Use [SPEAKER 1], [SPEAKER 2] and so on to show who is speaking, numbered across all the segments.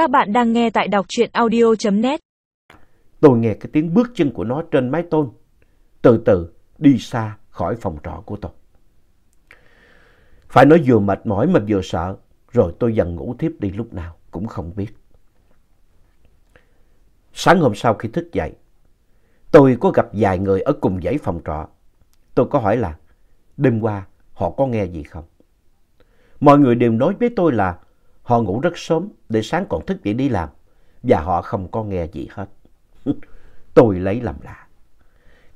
[SPEAKER 1] Các bạn đang nghe tại đọc truyện audio.net.
[SPEAKER 2] Tôi nghe cái tiếng bước chân của nó trên mái tôn, từ từ đi xa khỏi phòng trọ của tôi. Phải nói vừa mệt mỏi mà vừa sợ, rồi tôi dần ngủ thiếp đi lúc nào cũng không biết. Sáng hôm sau khi thức dậy, tôi có gặp vài người ở cùng dãy phòng trọ. Tôi có hỏi là đêm qua họ có nghe gì không? Mọi người đều nói với tôi là họ ngủ rất sớm để sáng còn thức dậy đi làm và họ không có nghe gì hết. tôi lấy làm lạ.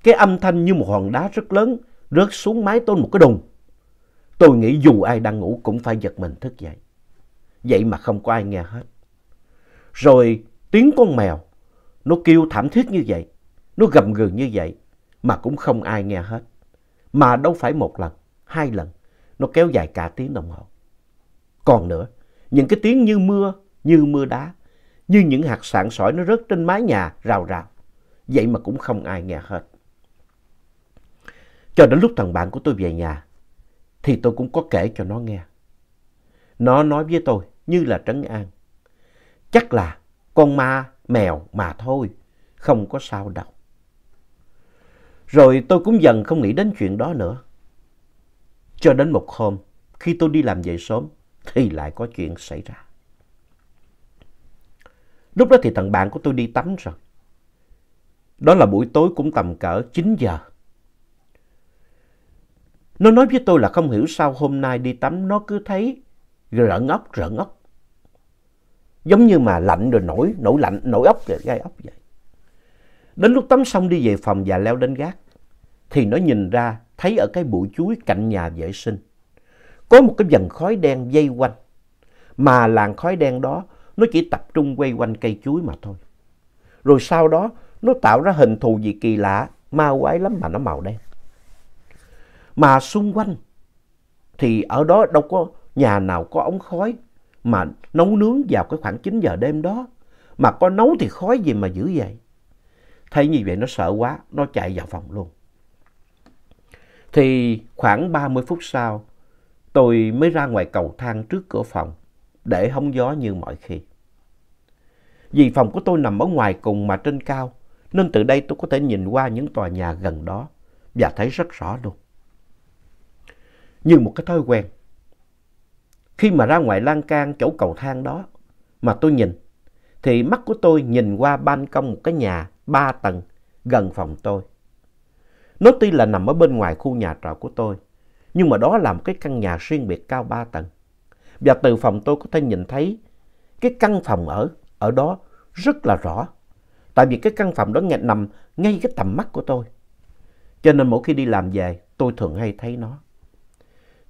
[SPEAKER 2] Cái âm thanh như một hòn đá rất lớn rớt xuống mái tôn một cái đùng. Tôi nghĩ dù ai đang ngủ cũng phải giật mình thức dậy. Vậy mà không có ai nghe hết. Rồi tiếng con mèo nó kêu thảm thiết như vậy, nó gầm gừ như vậy mà cũng không ai nghe hết. Mà đâu phải một lần, hai lần, nó kéo dài cả tiếng đồng hồ. Còn nữa, những cái tiếng như mưa, như mưa đá, như những hạt sạn sỏi nó rớt trên mái nhà rào rào. Vậy mà cũng không ai nghe hết. Cho đến lúc thằng bạn của tôi về nhà, thì tôi cũng có kể cho nó nghe. Nó nói với tôi như là trấn an. Chắc là con ma, mèo mà thôi, không có sao đâu. Rồi tôi cũng dần không nghĩ đến chuyện đó nữa. Cho đến một hôm, khi tôi đi làm về sớm, thì lại có chuyện xảy ra. Lúc đó thì thằng bạn của tôi đi tắm rồi. Đó là buổi tối cũng tầm cỡ 9 giờ. Nó nói với tôi là không hiểu sao hôm nay đi tắm nó cứ thấy rợn ốc rợn ốc. Giống như mà lạnh rồi nổi, nổi lạnh, nổi ốc rồi gai ốc vậy. Đến lúc tắm xong đi về phòng và leo lên gác thì nó nhìn ra thấy ở cái bụi chuối cạnh nhà vệ sinh có một cái dần khói đen dây quanh. Mà làn khói đen đó nó chỉ tập trung quay quanh cây chuối mà thôi. Rồi sau đó nó tạo ra hình thù gì kỳ lạ, ma quái lắm mà nó màu đen. Mà xung quanh thì ở đó đâu có nhà nào có ống khói mà nấu nướng vào cái khoảng 9 giờ đêm đó. Mà có nấu thì khói gì mà dữ vậy. Thấy như vậy nó sợ quá, nó chạy vào phòng luôn. Thì khoảng 30 phút sau, tôi mới ra ngoài cầu thang trước cửa phòng để hóng gió như mọi khi. Vì phòng của tôi nằm ở ngoài cùng mà trên cao, nên từ đây tôi có thể nhìn qua những tòa nhà gần đó và thấy rất rõ luôn. Như một cái thói quen. Khi mà ra ngoài lan can chỗ cầu thang đó mà tôi nhìn, thì mắt của tôi nhìn qua ban công một cái nhà ba tầng gần phòng tôi. Nó tuy là nằm ở bên ngoài khu nhà trọ của tôi, nhưng mà đó là một cái căn nhà riêng biệt cao ba tầng. Và từ phòng tôi có thể nhìn thấy cái căn phòng ở ở đó rất là rõ. Tại vì cái căn phòng đó nằm ngay cái tầm mắt của tôi. Cho nên mỗi khi đi làm về tôi thường hay thấy nó.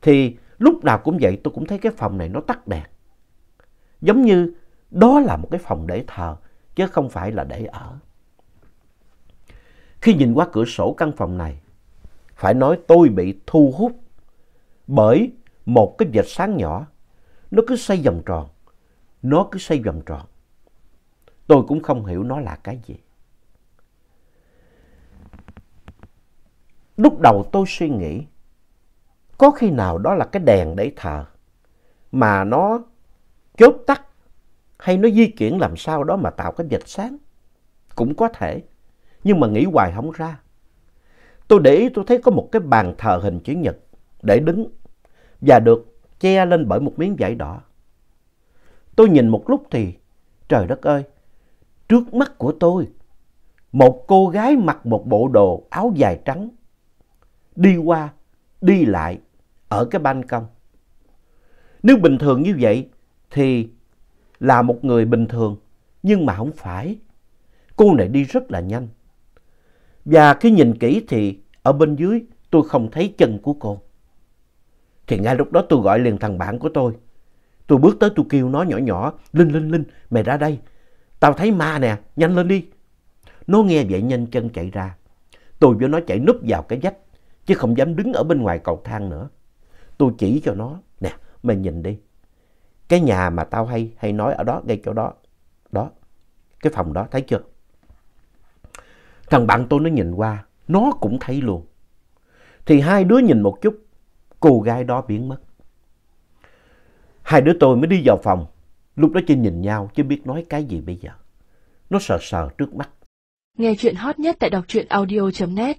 [SPEAKER 2] Thì lúc nào cũng vậy tôi cũng thấy cái phòng này nó tắt đèn. Giống như đó là một cái phòng để thờ chứ không phải là để ở. Khi nhìn qua cửa sổ căn phòng này, phải nói tôi bị thu hút bởi một cái vệt sáng nhỏ, nó cứ xoay vòng tròn, nó cứ xoay vòng tròn. Tôi cũng không hiểu nó là cái gì. Lúc đầu tôi suy nghĩ, có khi nào đó là cái đèn để thờ, mà nó chốt tắt hay nó di chuyển làm sao đó mà tạo cái vệt sáng. Cũng có thể, nhưng mà nghĩ hoài không ra. Tôi để ý tôi thấy có một cái bàn thờ hình chữ nhật để đứng và được che lên bởi một miếng vải đỏ. Tôi nhìn một lúc thì, trời đất ơi, trước mắt của tôi, một cô gái mặc một bộ đồ áo dài trắng, đi qua, đi lại ở cái ban công. Nếu bình thường như vậy thì là một người bình thường, nhưng mà không phải. Cô này đi rất là nhanh. Và khi nhìn kỹ thì ở bên dưới tôi không thấy chân của cô. Thì ngay lúc đó tôi gọi liền thằng bạn của tôi. Tôi bước tới tôi kêu nó nhỏ nhỏ, Linh, Linh, Linh, mày ra đây. Tao thấy ma nè, nhanh lên đi. Nó nghe vậy nhanh chân chạy ra. Tôi với nó chạy núp vào cái vách, chứ không dám đứng ở bên ngoài cầu thang nữa. Tôi chỉ cho nó, nè, mày nhìn đi. Cái nhà mà tao hay hay nói ở đó, ngay chỗ đó. Đó, cái phòng đó, thấy chưa? Thằng bạn tôi nó nhìn qua, nó cũng thấy luôn. Thì hai đứa nhìn một chút, cô gái đó biến mất. Hai đứa tôi mới đi vào phòng, Lúc đó chỉ nhìn nhau chứ biết nói cái gì bây giờ. Nó sờ sờ trước mắt.
[SPEAKER 3] Nghe chuyện hot nhất tại đọc truyện audio.net